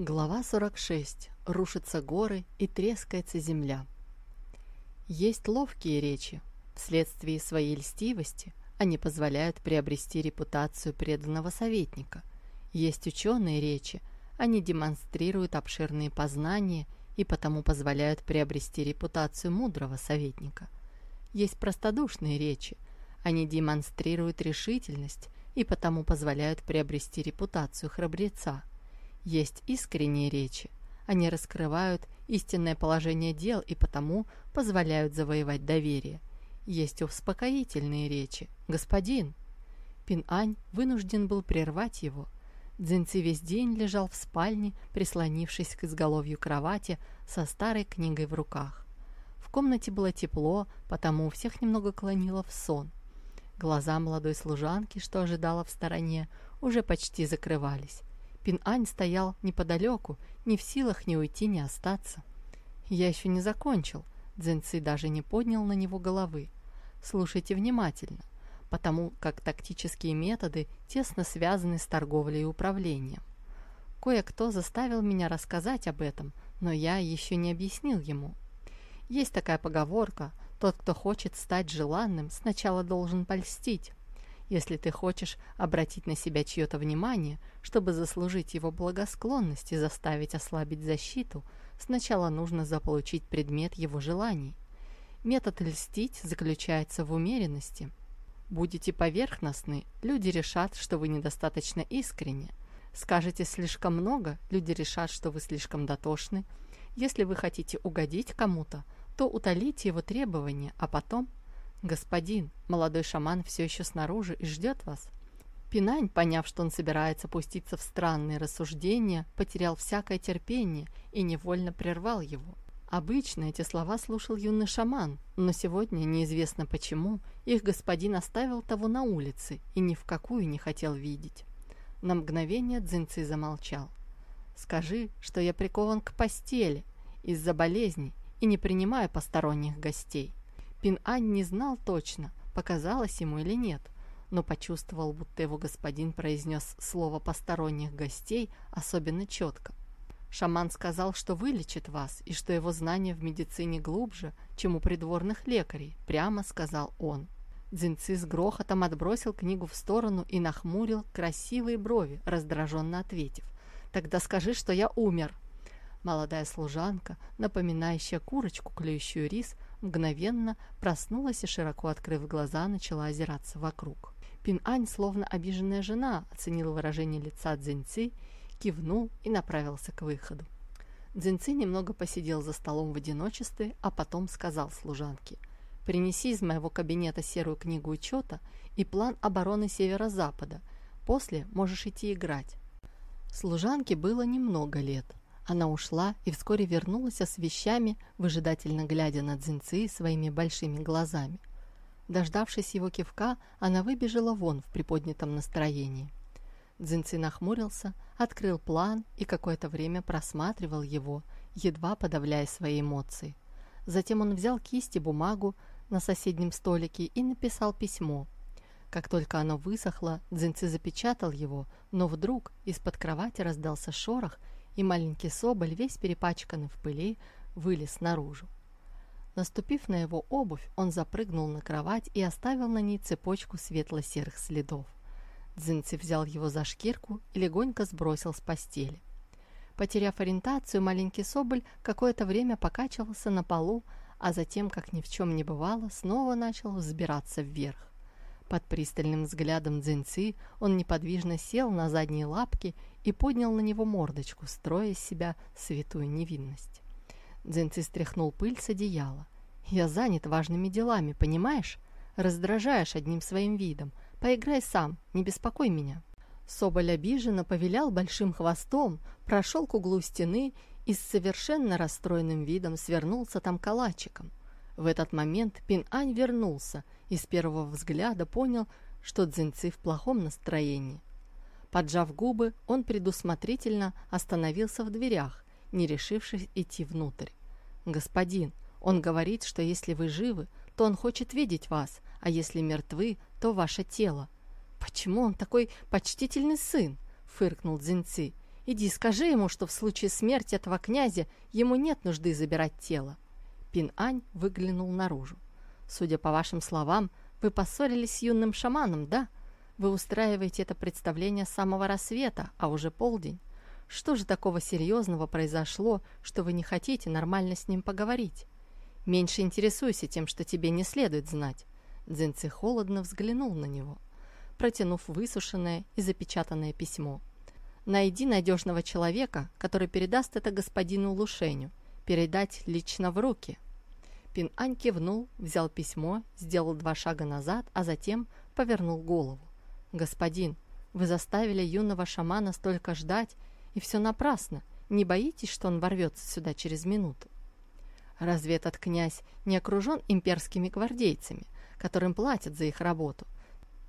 Глава 46. Рушатся горы и трескается земля. Есть ловкие речи. Вследствие своей льстивости они позволяют приобрести репутацию преданного советника. Есть ученые речи. Они демонстрируют обширные познания и потому позволяют приобрести репутацию мудрого советника. Есть простодушные речи. Они демонстрируют решительность и потому позволяют приобрести репутацию храбреца – есть искренние речи. Они раскрывают истинное положение дел и потому позволяют завоевать доверие. Есть успокоительные речи. «Господин!» Пин-Ань вынужден был прервать его. Дзинци весь день лежал в спальне, прислонившись к изголовью кровати со старой книгой в руках. В комнате было тепло, потому всех немного клонило в сон. Глаза молодой служанки, что ожидала в стороне, уже почти закрывались. Пин-Ань стоял неподалеку, не в силах ни уйти, ни остаться. «Я еще не закончил», — Дзинцы даже не поднял на него головы. «Слушайте внимательно, потому как тактические методы тесно связаны с торговлей и управлением. Кое-кто заставил меня рассказать об этом, но я еще не объяснил ему. Есть такая поговорка «Тот, кто хочет стать желанным, сначала должен польстить». Если ты хочешь обратить на себя чье-то внимание, чтобы заслужить его благосклонность и заставить ослабить защиту, сначала нужно заполучить предмет его желаний. Метод льстить заключается в умеренности. Будете поверхностны, люди решат, что вы недостаточно искренне. Скажете слишком много, люди решат, что вы слишком дотошны. Если вы хотите угодить кому-то, то утолите его требования, а потом «Господин, молодой шаман все еще снаружи и ждет вас». Пинань, поняв, что он собирается пуститься в странные рассуждения, потерял всякое терпение и невольно прервал его. Обычно эти слова слушал юный шаман, но сегодня, неизвестно почему, их господин оставил того на улице и ни в какую не хотел видеть. На мгновение Дзинци замолчал. «Скажи, что я прикован к постели из-за болезни и не принимаю посторонних гостей». Пин-Ань не знал точно, показалось ему или нет, но почувствовал, будто его господин произнес слово посторонних гостей особенно четко. Шаман сказал, что вылечит вас и что его знания в медицине глубже, чем у придворных лекарей, прямо сказал он. Дзинци с грохотом отбросил книгу в сторону и нахмурил красивые брови, раздраженно ответив. «Тогда скажи, что я умер!» Молодая служанка, напоминающая курочку, клюющую рис, мгновенно проснулась и, широко открыв глаза, начала озираться вокруг. Пин-Ань, словно обиженная жена, оценил выражение лица Цзиньци, кивнул и направился к выходу. Цзиньци немного посидел за столом в одиночестве, а потом сказал служанке, «Принеси из моего кабинета серую книгу учета и план обороны северо-запада. После можешь идти играть». Служанке было немного лет – она ушла и вскоре вернулась с вещами, выжидательно глядя на Дзинцы своими большими глазами. Дождавшись его кивка, она выбежала вон в приподнятом настроении. Дзинцы нахмурился, открыл план и какое-то время просматривал его, едва подавляя свои эмоции. Затем он взял кисть и бумагу на соседнем столике и написал письмо. Как только оно высохло, Дзинцы запечатал его, но вдруг из-под кровати раздался шорох, и маленький соболь, весь перепачканный в пыли, вылез наружу. Наступив на его обувь, он запрыгнул на кровать и оставил на ней цепочку светло-серых следов. Дзинци взял его за шкирку и легонько сбросил с постели. Потеряв ориентацию, маленький соболь какое-то время покачивался на полу, а затем, как ни в чем не бывало, снова начал взбираться вверх. Под пристальным взглядом Дзиньци он неподвижно сел на задние лапки и поднял на него мордочку, строя из себя святую невинность. Дзиньци стряхнул пыль с одеяла. «Я занят важными делами, понимаешь? Раздражаешь одним своим видом. Поиграй сам, не беспокой меня». Соболь обиженно повилял большим хвостом, прошел к углу стены и с совершенно расстроенным видом свернулся там калачиком – в этот момент Пин-Ань вернулся и с первого взгляда понял, что Цзиньци в плохом настроении. Поджав губы, он предусмотрительно остановился в дверях, не решившись идти внутрь. «Господин, он говорит, что если вы живы, то он хочет видеть вас, а если мертвы, то ваше тело». «Почему он такой почтительный сын?» — фыркнул Цзиньци. Иди скажи ему, что в случае смерти этого князя ему нет нужды забирать тело. Пин-Ань выглянул наружу. Судя по вашим словам, вы поссорились с юным шаманом, да? Вы устраиваете это представление с самого рассвета, а уже полдень. Что же такого серьезного произошло, что вы не хотите нормально с ним поговорить? Меньше интересуйся тем, что тебе не следует знать. Дзинци холодно взглянул на него, протянув высушенное и запечатанное письмо. Найди надежного человека, который передаст это господину Лушеню. Передать лично в руки. Пин-Ань кивнул, взял письмо, сделал два шага назад, а затем повернул голову. «Господин, вы заставили юного шамана столько ждать, и все напрасно. Не боитесь, что он ворвется сюда через минуту?» Разве этот князь не окружен имперскими гвардейцами, которым платят за их работу?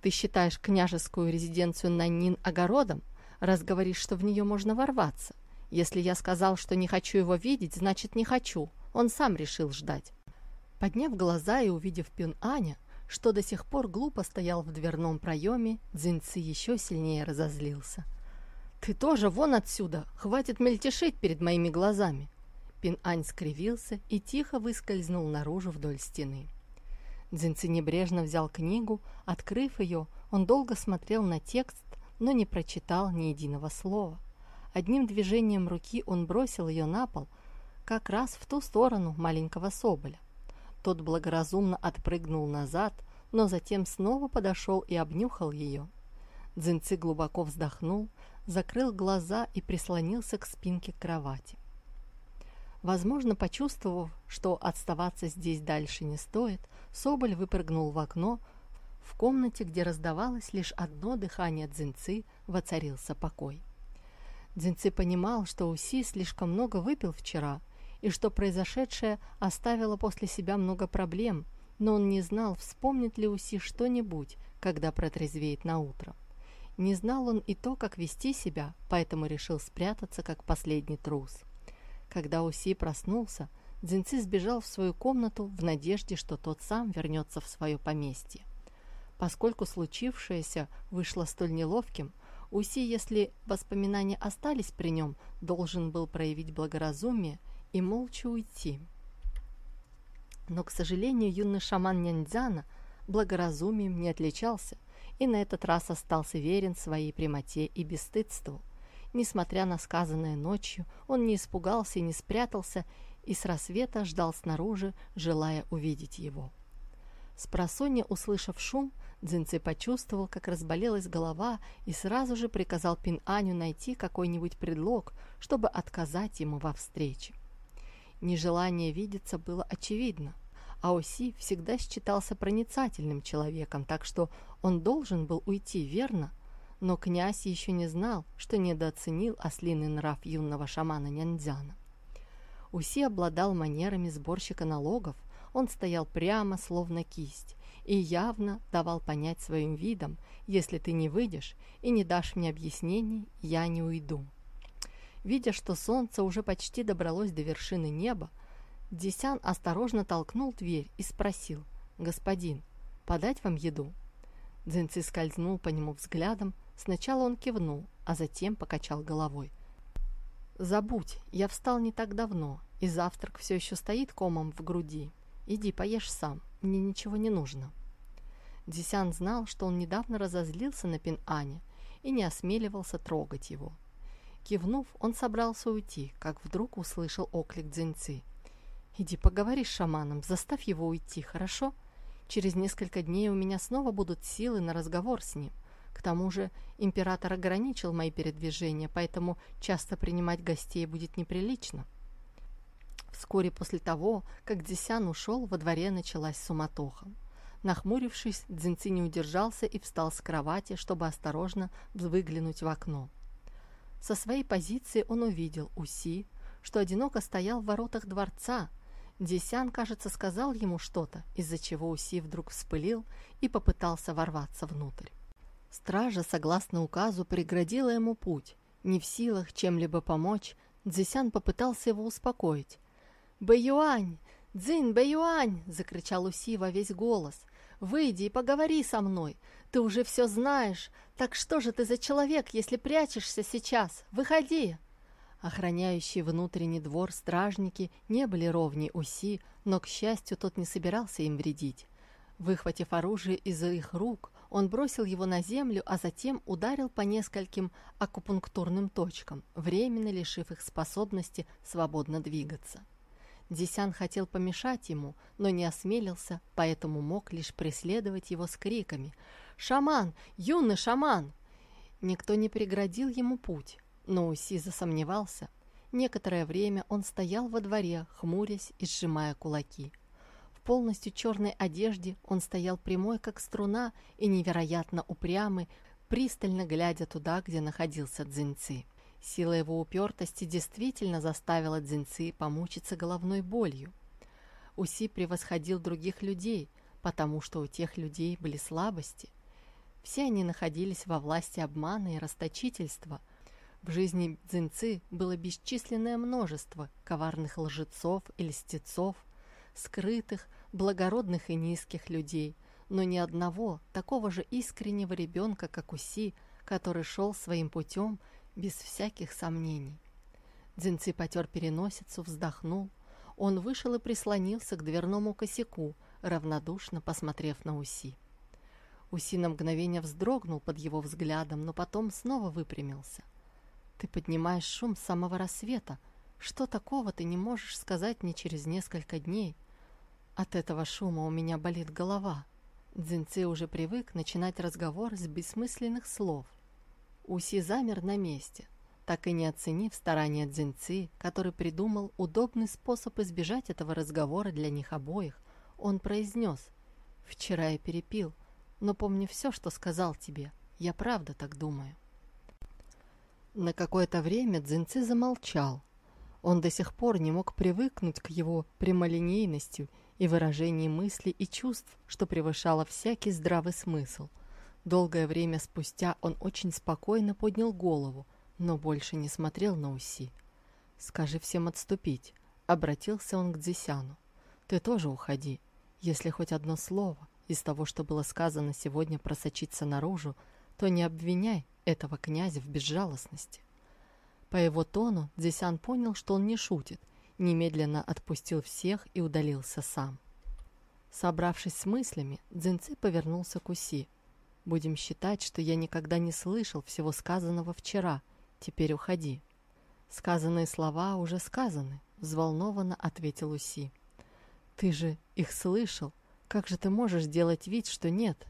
Ты считаешь княжескую резиденцию Наннин огородом, раз говоришь, что в нее можно ворваться? Если я сказал, что не хочу его видеть, значит не хочу. Он сам решил ждать. Подняв глаза и увидев Пюн Аня, что до сих пор глупо стоял в дверном проеме, Дзиньци еще сильнее разозлился. «Ты тоже вон отсюда! Хватит мельтешить перед моими глазами!» Пин Ань скривился и тихо выскользнул наружу вдоль стены. Дзиньци небрежно взял книгу, открыв ее, он долго смотрел на текст, но не прочитал ни единого слова. Одним движением руки он бросил ее на пол, как раз в ту сторону маленького соболя. Тот благоразумно отпрыгнул назад, но затем снова подошел и обнюхал ее. Дзинцы глубоко вздохнул, закрыл глаза и прислонился к спинке кровати. Возможно, почувствовав, что отставаться здесь дальше не стоит, Соболь выпрыгнул в окно. В комнате, где раздавалось лишь одно дыхание Дзинцы, воцарился покой. Дзинцы понимал, что Уси слишком много выпил вчера – и что произошедшее оставило после себя много проблем, но он не знал, вспомнит ли Уси что-нибудь, когда протрезвеет на утро. Не знал он и то, как вести себя, поэтому решил спрятаться, как последний трус. Когда Уси проснулся, Дзинци сбежал в свою комнату в надежде, что тот сам вернется в свое поместье. Поскольку случившееся вышло столь неловким, Уси, если воспоминания остались при нем, должен был проявить благоразумие и молча уйти. Но, к сожалению, юный шаман Няньцзяна благоразумием не отличался и на этот раз остался верен своей прямоте и бесстыдству. Несмотря на сказанное ночью, он не испугался и не спрятался, и с рассвета ждал снаружи, желая увидеть его. С просонья, услышав шум, Дзинци почувствовал, как разболелась голова и сразу же приказал Пин-Аню найти какой-нибудь предлог, чтобы отказать ему во встрече. Нежелание видеться было очевидно. Аоси всегда считался проницательным человеком, так что он должен был уйти, верно? Но князь еще не знал, что недооценил ослиный нрав юного шамана Няндзяна. Уси обладал манерами сборщика налогов, он стоял прямо, словно кисть, и явно давал понять своим видом, если ты не выйдешь и не дашь мне объяснений, я не уйду. Видя, что солнце уже почти добралось до вершины неба, Десян осторожно толкнул дверь и спросил, «Господин, подать вам еду?» Дзинци скользнул по нему взглядом, сначала он кивнул, а затем покачал головой. «Забудь, я встал не так давно, и завтрак все еще стоит комом в груди. Иди, поешь сам, мне ничего не нужно». Десян знал, что он недавно разозлился на Пин-Ане и не осмеливался трогать его. Кивнув, он собрался уйти, как вдруг услышал оклик Дзиньцы. «Иди поговори с шаманом, заставь его уйти, хорошо? Через несколько дней у меня снова будут силы на разговор с ним. К тому же император ограничил мои передвижения, поэтому часто принимать гостей будет неприлично». Вскоре после того, как Дзисян ушел, во дворе началась суматоха. Нахмурившись, Дзинци не удержался и встал с кровати, чтобы осторожно выглянуть в окно. Со своей позиции он увидел Уси, что одиноко стоял в воротах дворца. Десян, кажется, сказал ему что-то, из-за чего Уси вдруг вспылил и попытался ворваться внутрь. Стража, согласно указу, преградила ему путь. Не в силах чем-либо помочь, Дзисян попытался его успокоить. «Бэюань! Дзин, Бэюань!» — закричал Уси во весь голос. Выйди и поговори со мной. Ты уже все знаешь. Так что же ты за человек, если прячешься сейчас? Выходи!» Охраняющие внутренний двор стражники не были ровней Уси, но, к счастью, тот не собирался им вредить. Выхватив оружие из их рук, он бросил его на землю, а затем ударил по нескольким акупунктурным точкам, временно лишив их способности свободно двигаться. Десян хотел помешать ему, но не осмелился, поэтому мог лишь преследовать его с криками «Шаман! Юный шаман!» Никто не преградил ему путь. Но Уси засомневался. Некоторое время он стоял во дворе, хмурясь и сжимая кулаки. В полностью черной одежде он стоял прямой, как струна, и невероятно упрямый, пристально глядя туда, где находился Дзиньци. Сила его упертости действительно заставила Дзиньци помучиться головной болью. Уси превосходил других людей, потому что у тех людей были слабости. Все они находились во власти обмана и расточительства – в жизни Дзинцы было бесчисленное множество коварных лжецов и льстецов, скрытых, благородных и низких людей, но ни одного такого же искреннего ребенка, как Уси, который шел своим путем без всяких сомнений. Дзинцы потер переносицу, вздохнул. Он вышел и прислонился к дверному косяку, равнодушно посмотрев на Уси. Уси на мгновение вздрогнул под его взглядом, но потом снова выпрямился. Ты поднимаешь шум с самого рассвета. Что такого ты не можешь сказать мне через несколько дней? От этого шума у меня болит голова. Дзинцы уже привык начинать разговор с бессмысленных слов. Уси замер на месте, так и не оценив старания Дзинцы, который придумал удобный способ избежать этого разговора для них обоих, он произнес «Вчера я перепил, но помню все, что сказал тебе. Я правда так думаю». На какое-то время Дзинцы замолчал. Он до сих пор не мог привыкнуть к его прямолинейности и выражению мыслей и чувств, что превышало всякий здравый смысл. Долгое время спустя он очень спокойно поднял голову, но больше не смотрел на Уси. «Скажи всем отступить», — обратился он к Дзисяну. «Ты тоже уходи. Если хоть одно слово из того, что было сказано сегодня, просочится наружу, то не обвиняй этого князя в безжалостности. По его тону Дзисян понял, что он не шутит, немедленно отпустил всех и удалился сам. Собравшись с мыслями, Дзинцы повернулся к Уси. «Будем считать, что я никогда не слышал всего сказанного вчера. Теперь уходи». «Сказанные слова уже сказаны», — взволнованно ответил Уси. «Ты же их слышал. Как же ты можешь делать вид, что нет?»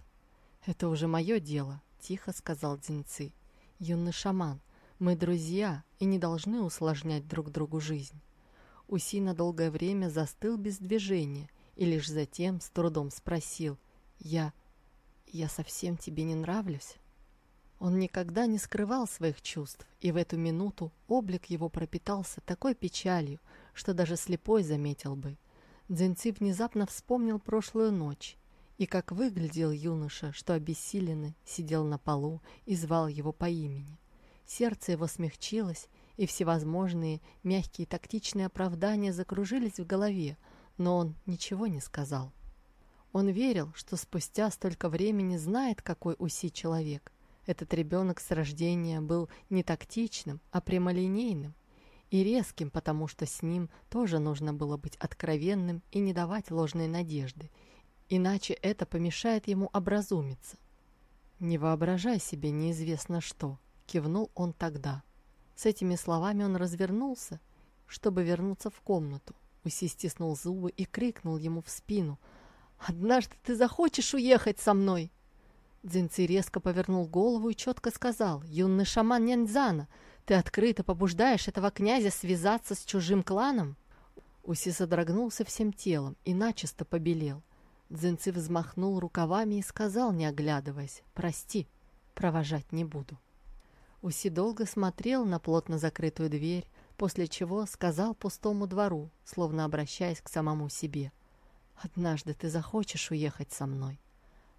«Это уже мое дело тихо сказал Дзинцы. «Юный шаман, мы друзья и не должны усложнять друг другу жизнь». Уси на долгое время застыл без движения и лишь затем с трудом спросил «Я... я совсем тебе не нравлюсь?» Он никогда не скрывал своих чувств, и в эту минуту облик его пропитался такой печалью, что даже слепой заметил бы. Дзинци внезапно вспомнил прошлую ночь и как выглядел юноша, что обессиленный сидел на полу и звал его по имени. Сердце его смягчилось, и всевозможные мягкие тактичные оправдания закружились в голове, но он ничего не сказал. Он верил, что спустя столько времени знает, какой Уси человек. Этот ребенок с рождения был не тактичным, а прямолинейным и резким, потому что с ним тоже нужно было быть откровенным и не давать ложной надежды, иначе это помешает ему образумиться. «Не воображай себе неизвестно что», — кивнул он тогда. С этими словами он развернулся, чтобы вернуться в комнату. Уси стиснул зубы и крикнул ему в спину. «Однажды ты захочешь уехать со мной!» Дзинци резко повернул голову и четко сказал. «Юный шаман Няньзана, ты открыто побуждаешь этого князя связаться с чужим кланом?» Уси содрогнулся всем телом и начисто побелел. Дзинцы взмахнул рукавами и сказал, не оглядываясь, «Прости, провожать не буду». Уси долго смотрел на плотно закрытую дверь, после чего сказал пустому двору, словно обращаясь к самому себе, «Однажды ты захочешь уехать со мной».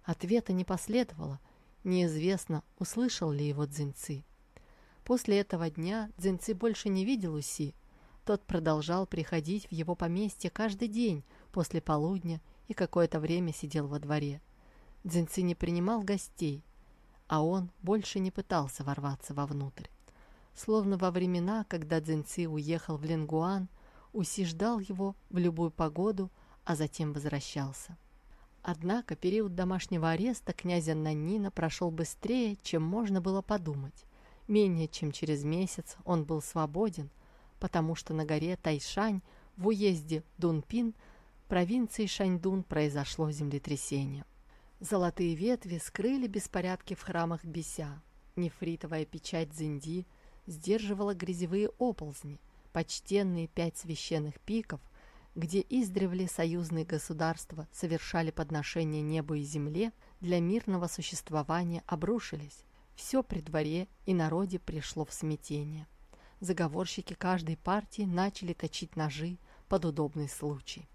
Ответа не последовало, неизвестно, услышал ли его Дзинцы. После этого дня Дзинцы больше не видел Уси. Тот продолжал приходить в его поместье каждый день после полудня и какое-то время сидел во дворе. Дзинцы не принимал гостей, а он больше не пытался ворваться вовнутрь. Словно во времена, когда Дзинцы уехал в Ленгуан, Уси ждал его в любую погоду, а затем возвращался. Однако период домашнего ареста князя Наннина прошел быстрее, чем можно было подумать. Менее чем через месяц он был свободен, потому что на горе Тайшань в уезде Дунпин провинции Шаньдун произошло землетрясение. Золотые ветви скрыли беспорядки в храмах Бися. Нефритовая печать Зинди сдерживала грязевые оползни. Почтенные пять священных пиков, где издревле союзные государства совершали подношения небу и земле, для мирного существования обрушились. Все при дворе и народе пришло в смятение. Заговорщики каждой партии начали точить ножи под удобный случай.